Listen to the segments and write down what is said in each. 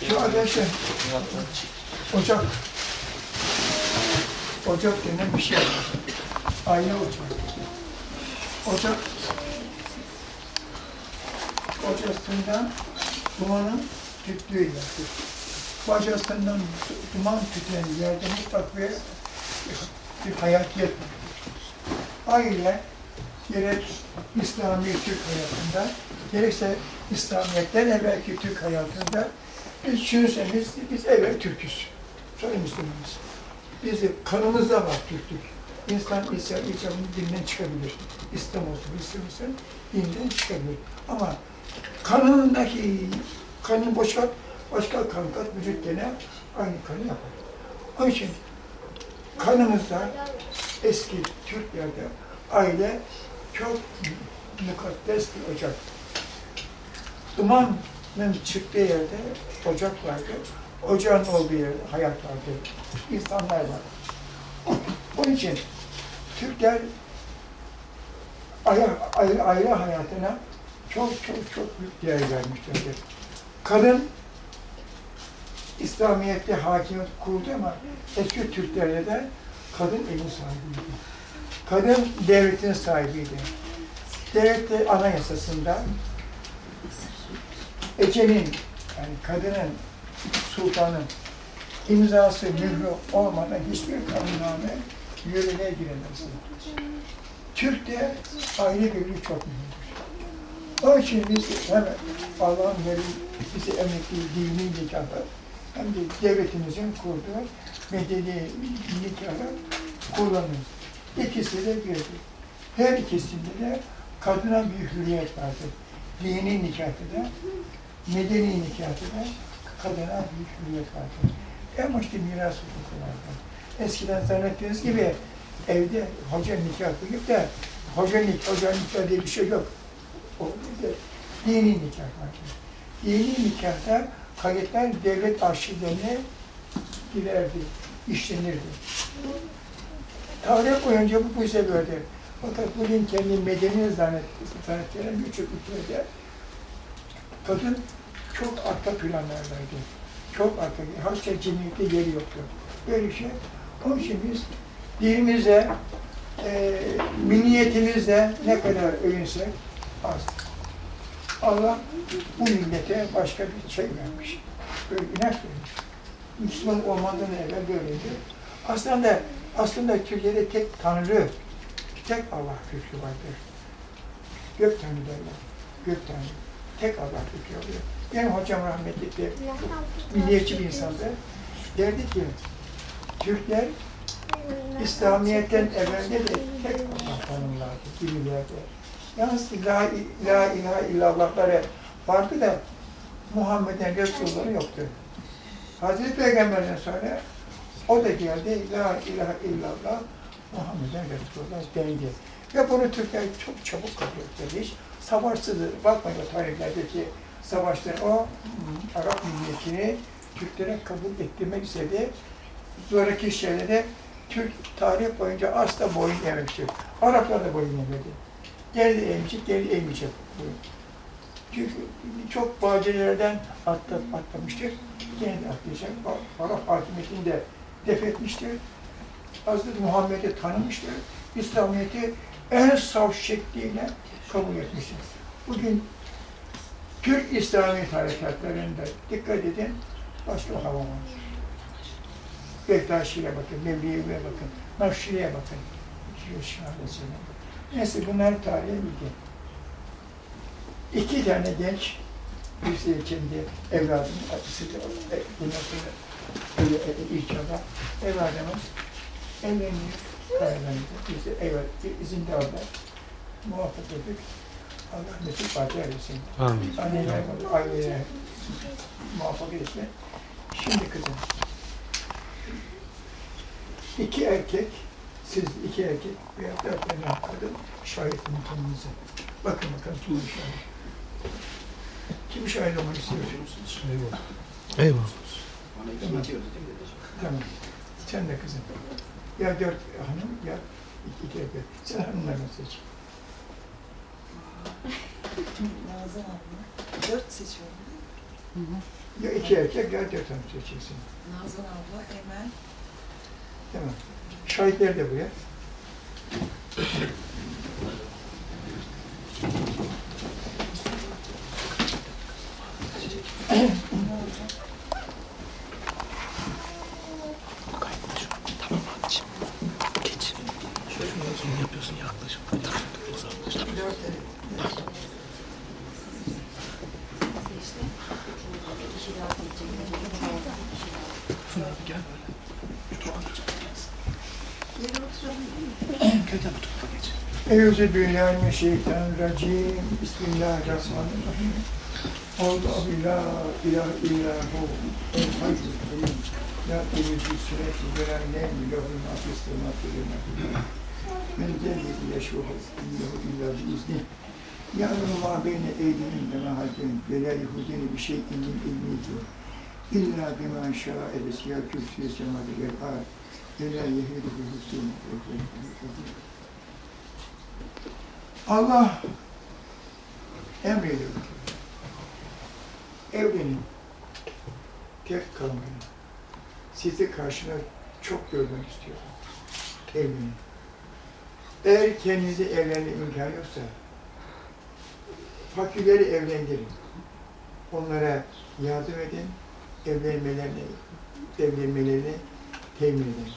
Şu ateşe ocak. Ocak denen bir şey var. Aile ocak. Ocak ocasından dumanın tüttüğü yerdir. Bacasından duman tüten yerde mutlak bir, bir hayatiyet var. Aile gerek İslami Türk hayatında, gerekse İslamiyet'ten evvelki Türk hayatında biz düşünürseniz biz evvel Türk'üz. Sonra Müslümanız. Bizim kanımızda var Türklük. İnsan ise icabını dinden çıkabilir. İslam olsun, Müslüman olsun dinden çıkabilir. Ama kanındaki kanın boşalt, başka kan kat, vücut gene aynı kanı yapar. Onun için kanımızda eski Türklerde aile çok mukaddes bir ocak. Dumanın çıktığı yerde ocak vardı. Ocağın olduğu yerde hayat vardı. İnsanlar var. Onun için Türkler aile, aile, aile hayatına çok çok çok büyük değer vermişlerdir. Kadın İslamiyet'te hakimiyet kurdu ama eski Türklerde de kadın evin sahibiydi. Kadın devletin sahibiydi. Devlette anayasasında Ece'nin yani kadının, sultanın imzası, mührü olmadan hiçbir kanunname yürürlüğe giremez. Türk'te aile birliği çok mühimdir. Onun için biz hem Allah'ın verdiği bize emrettiği dini nikahı hem de devletimizin kurduğu medeni nikahı kullanıyoruz. İkisi de birdir. Her ikisinde de kadına bir hürriyet vardır. Dini nikahı da, medeni nikahı da kadına bir hürriyet vardır. En başta miras hukuku vardır. Eskiden zannettiğiniz gibi evde hoca nikah koyup da hoca nikah, hoca nikah diye bir şey yok. O bir de dini nikah vardır. Dini nikahta kayıtlar devlet arşivlerine girerdi, işlenirdi. Tarih boyunca bu ise böyle. Fakat bugün kendi medeni zannettiğine birçok ülkede kadın çok arka planlardaydı. Çok arka, haşa cemiyette yeri yoktu. Böyle şey. Onun için biz dinimize, e, milliyetimizle ne kadar övünsek az. Allah bu millete başka bir şey vermiş. Böyle inanç vermiş. Müslüman olmadan evvel böyleydi. Aslında aslında Türkiye'de tek Tanrı, tek Allah fikri vardır. Gök Tanrı derler. Gök Tanrı. Tek Allah fikri oluyor. Benim hocam rahmetli milliyetçi bir insandı. Derdi ki, Türkler İslamiyet'ten evvelde de tek Allah tanımlardı, gibilerde. Yalnız la, la ilahe illallahları vardı da Muhammed'in Resulları yoktu. Hazreti Peygamber'den sonra o da geldi, la ilahe illallah Muhammed'in Resulullah dendi. Ve bunu Türkler çok çabuk kabul etti. Savaşsızdır. Bakmayın o tarihlerdeki savaşlar o Arap milliyetini Türklere kabul ettirmek istedi. Sonraki şeylere Türk tarih boyunca asla boyun eğmemiştir. Araplar da boyun eğmedi. Geldi eğmeyecek, geldi eğmeyecek. Çünkü çok badirelerden atla, atlamıştır. Yine de atlayacak. Arap hakimiyetini de def etmiştir. Hazreti Muhammed'i tanımıştır. İslamiyet'i en saf şekliyle kabul etmiştir. Bugün Türk İslami harekatlarında dikkat edin, başka hava var. Bektaşi'ye bakın, Mevliye'ye bakın, Nakşi'ye bakın. Şahadesine bakın. Neyse bunlar tarihe bilgi. İki tane genç, birisi kendi evladının acısı da bundan sonra öyle ilk çağda evladımız evleniyor, kaynanıyor. Biz evet, izin de aldı. Muvaffak ettik. Allah mesut bahtı eylesin. Amin. Aileye muvaffak etsin. Şimdi kızım, iki erkek, siz iki erkek veya dört tane kadın şahit imkanınızı. Bakın bakalım kim şahit. Kim şahit olmak istiyorsunuz? Eyvallah. Mi dedeciğim? Tamam. Sen de kızım. Ya dört hanım ya iki, iki erkek. Sen hanımlarını seç. Nazan abla. Dört seçiyorum. Hı hı. Ya iki erkek ya dört hanım seçeceksin. Nazan abla, Emel. Tamam. Şahitler de buraya. Ne geç. Euzubillahimineşşeytanirracim. Bismillahirrahmanirrahim. Allahu la ilahe illa hu. El hayyul kayyum. La temizü süreti veren nevmi lehul mafis ve mafilü Men cenneti yeşruhu innehu illa biizni. Ya'lemu ma beyne eydihim ve ma halfihim ve la yuhudini bi şeyin min ilmihi. İlla bima şa'e vesiyâ kürsüye semâde vel âd. Ve la yehidu bi husûn. Allah emrediyor. Evlenin. Tek kalmayın. Sizi karşına çok görmek istiyorum. Evlenin. Eğer kendinize evlenme imkanı yoksa fakirleri evlendirin. Onlara yardım edin. Evlenmelerini, evlenmelerini temin edin.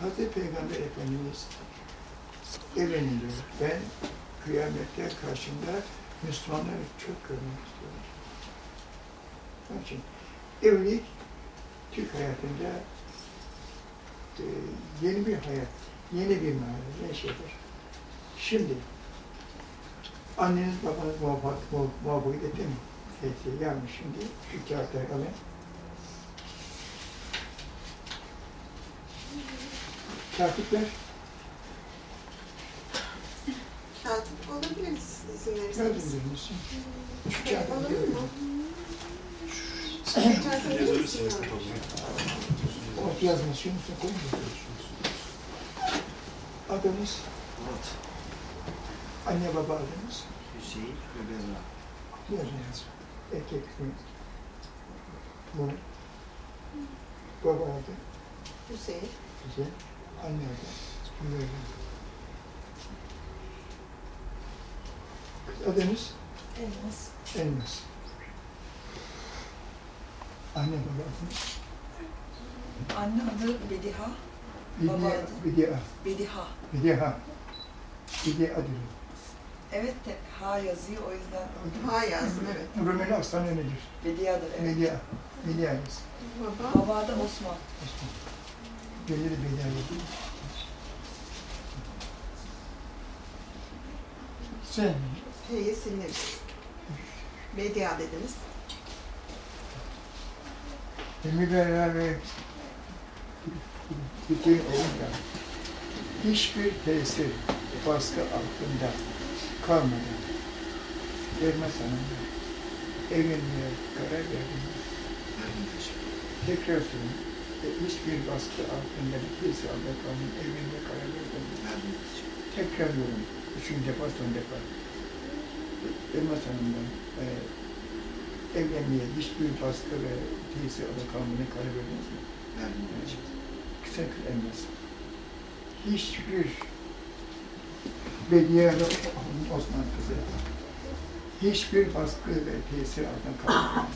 Hazreti Peygamber Efendimiz diyor. Ben kıyamette karşımda Müslümanları çok görmek istiyorum. Onun için evlilik Türk hayatında e, yeni bir hayat, yeni bir mana, ne şeydir. Şimdi anneniz babanız muvaffak, muv- muvaffak etti mi? Etti. Yanlış şimdi şu kağıtları alın. Katipler Katip olabiliriz izin verirseniz. yazındırmışsın. Şu kağıtları Olur mu? Katip olabilir misin? Ot yazmasın, üstüne koyun. Adınız, Murat, anne baba adınız. Hüseyin ve Bezra. Yazın yazın. Erkek mi? Bu. Baba adı. Hüseyin. Güzel. Anne adı. Güzel. Adınız Elmas. Elmas. Anne baba adınız. Anne adı Bediha. Baba adı? Bidiye, Bediha. Bidiye, Bidiye adı. Evet de ha yazıyor o yüzden Ha yazdım evet. Rumeli Aslan nedir? Bedia'dır evet. Medya, Medya yaz. Baba. Baba da Osman. Gelir Medya değil. Sen H'yi sildim. Medya dediniz. Müberra ve bütün olunca hiçbir tesir baskı altında kalmadan Vermez Hanım'la evlenmeye karar verdim. Tekrar. E, Hiçbir baskı altında tesir altında kalmadan evlenmeye karar verdim. Tekrarlıyorum. Üçüncü defa, son defa. Elmas Hanım'dan e, evlenmeye hiçbir baskı ve tesir altında kalmaya karar verdiniz mi? Kısa kız elmas. Hiçbir Bediye Osman kızı hiçbir baskı ve tesir altında kalmadan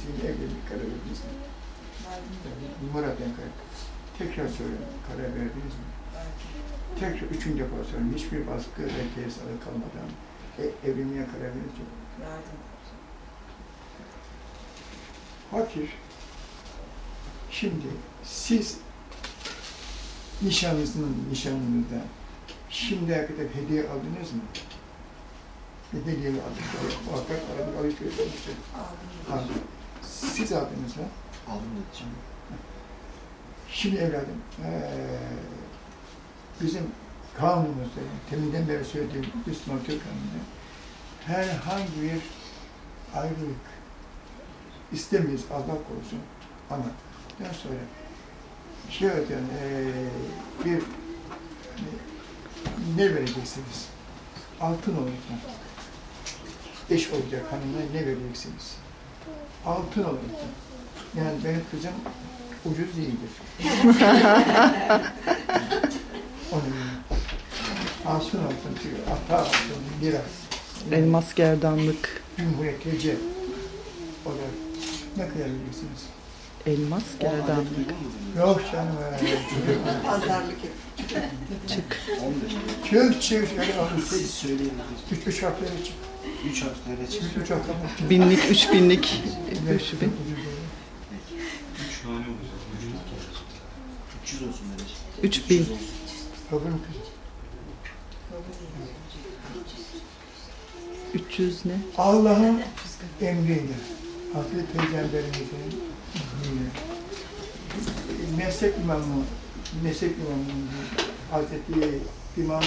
sizin evlilik karar verdiniz mi? Verdim. Murat'tan karar. Tekrar söylüyorum. Karar verdiniz mi? Tekrar üçüncü defa söylüyorum. Hiçbir baskı ve tesir altında kalmadan e, evlenmeye karar verdiniz mi? Verdim. Fakir. Şimdi siz nişanlısının nişanlınızda şimdiye kadar hediye aldınız mı? Bir hediye aldınız. Muhakkak aradık alışveriş olmuştur. Aldım. Siz aldınız mı? Aldım dedi. Şimdi evladım, eee, bizim kanunumuzda, teminden beri söylediğim Müslüman Türk kanununda herhangi bir ayrılık istemeyiz Allah korusun ama daha sonra şey yani eee, bir hani, ne vereceksiniz? Altın olacak. Eş olacak hanımına ne vereceksiniz? altın olur. Yani benim kızım ucuz değildir. Onu bilmiyorum. Altın altın diyor. Ata altın, lira. Elmas gerdanlık. Cumhuriyet, Recep. O da ne kadar bilirsiniz? Elmas gerdanlık. Yok canım. Pazarlık. Çık. 15. Çık çık. Siz söyleyin. Üç üç harfleri çık. 3 harflere çık. Üç üç harfleri çık. Binlik, üç binlik. Üç bin. ucuz olur. 300 olsun Melek. Üç bin. Mü kızım? 300 ne? Allah'ın emriyle, Hazreti Peygamberimizin izniyle, mezhep imamı, mezhep imamı, Hazreti İmam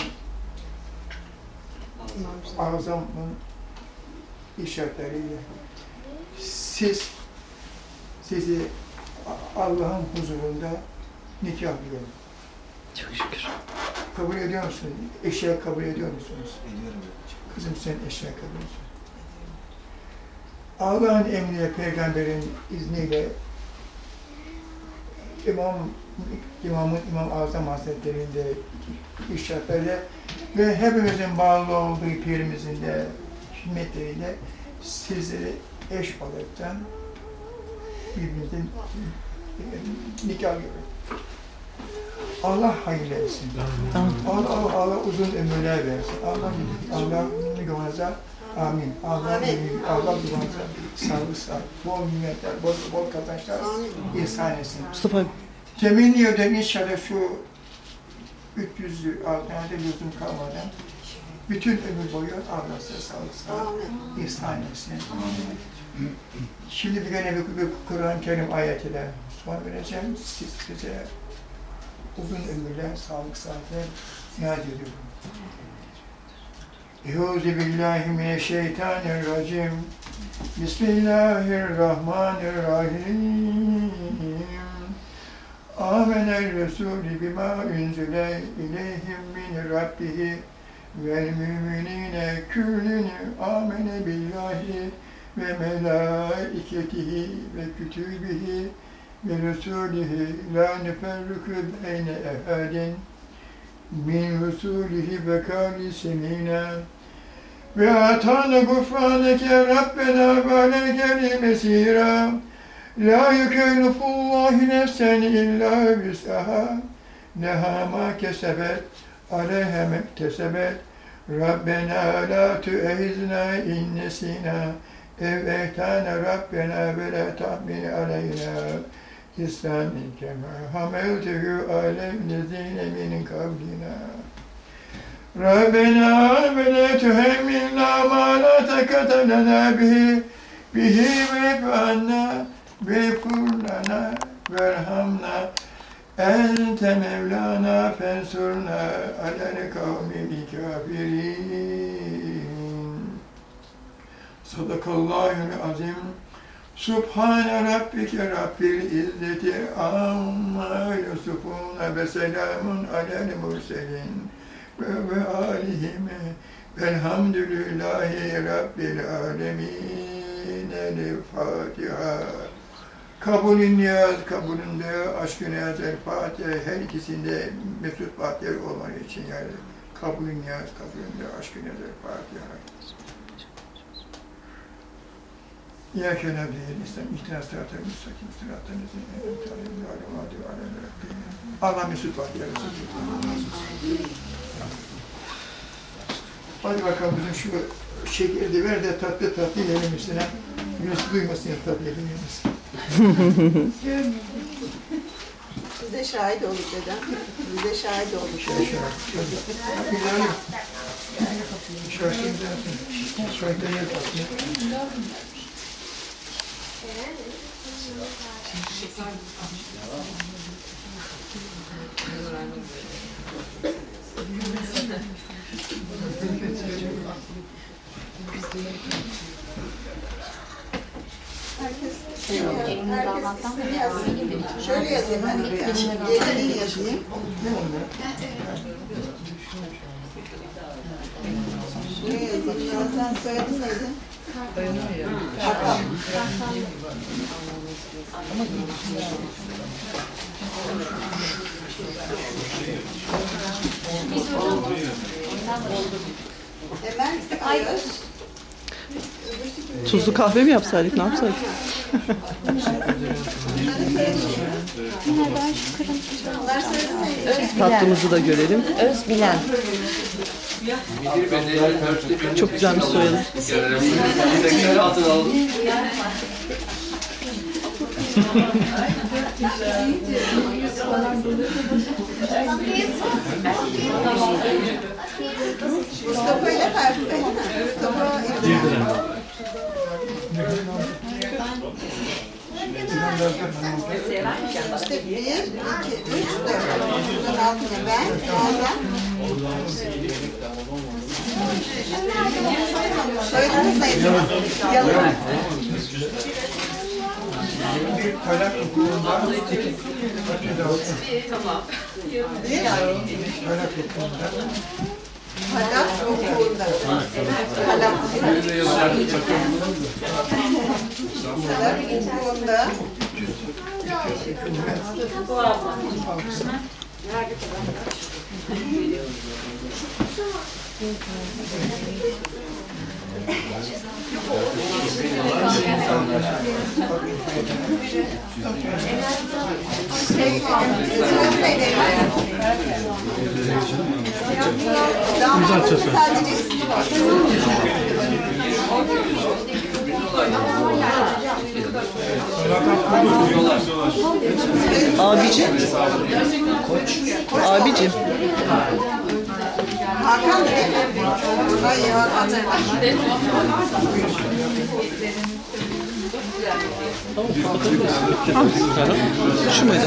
Azam'ın işaretleriyle siz sizi Allah'ın huzurunda nikahlıyorum. Çok şükür. Kabul ediyor musun? Eşya kabul ediyor musunuz? Ediyorum. Kızım sen eşya ediyorsun. Allah'ın emriyle, peygamberin izniyle İmam İmamın İmam Azam Hazretleri'nde işaretleriyle ve hepimizin bağlı olduğu pirimizin de himmetleriyle sizleri eş olaraktan birbirinizin nikah görün. Allah hayırlı etsin. Allah, Allah, Allah uzun ömürler versin. Allah, Allah yolunuza amin. Allah, Amin. Allah yolunuza sağlık sağlık, bol nimetler, bol, bol kazançlar ihsan etsin. Mustafa Temenni ediyorum inşallah şu 300'lü altına da lüzum kalmadan bütün ömür boyu Allah size sağlık sağlık ihsan etsin. Şimdi bir gene bir, bir Kur'an-ı Kerim ayetiyle son vereceğim. Siz, size uzun ömürler, sağlık saatler niyaz ediyorum. Euzu billahi mineşşeytanirracim. Bismillahirrahmanirrahim. Amener Resulü bima unzile ileyhim min rabbihi vel müminine küllün amene billahi ve melaiketihi ve kütübihi ve resulihi la nüferrükü beyne ehadin min rusulihi ve kâli semînâ ve atâne gufrâneke Rabbena ve aleyke mesîrâ la yükellifullahu nefsen illa bisaha leha ma kesebet aleyhe mektesebet Rabbena la tu'ehizna in nesina ev ehtane Rabbena ve İslam'ın kema hameltehü alevlezine min kavlina Rabbena ve la tuhemmilna ma la takata bihi bihi ve anna ve kurlana verhamna Ente Mevlana fensurna alel kavmil kafirin. Sadakallahül azim. Subhane rabbike rabbil izzeti amma yusufun ve selamun alel murselin ve ve alihim velhamdülillahi rabbil alemin. El Fatiha. Kabulün niyaz, kabulünde aşkı niyaz, el Fatiha her ikisinde mesut bahtiyar olmanı için yani kabulün niyaz, kabulünde aşkı niyaz, el Fatiha. İyâke nabdiyen, İslam, ihtinas sıratı, müstakim rabbim. Allah mesut bahtiyar olsun. Hadi bakalım bizim şu şekeri ver de tatlı tatlı yiyelim üstüne. Yunus duymasın ya tatlı yemeğimiz. Biz de şahit olduk dedem. Biz de şahit olduk. Şöyle şöyle. Gidelim. Şöyle şöyle gidelim. Şöyle Şöyle yazayım ben buraya. Gelinin yazayım. Buraya yazayım. Ya sen soyadın neydi? Hemen. Tuzlu kahve mi yapsaydık ne yapsaydık? Tatlımızı da görelim. Özbilen. Çok güzelmiş soyadı. Mustafa ile Ferdi Bey mi? Mustafa İbrahim. İşte bir, iki, üç, dört. Bunun altına ben, Nazan. Soyadını sayacağım. Yalın. Bir talak okulunda Bir, talak okulunda Halak okulunda. Halak. Halak okulunda. Şey, neydi? Damadın sadece ismi var. Abicim. Abicim. Hakan Hakan değil. Şu muydu?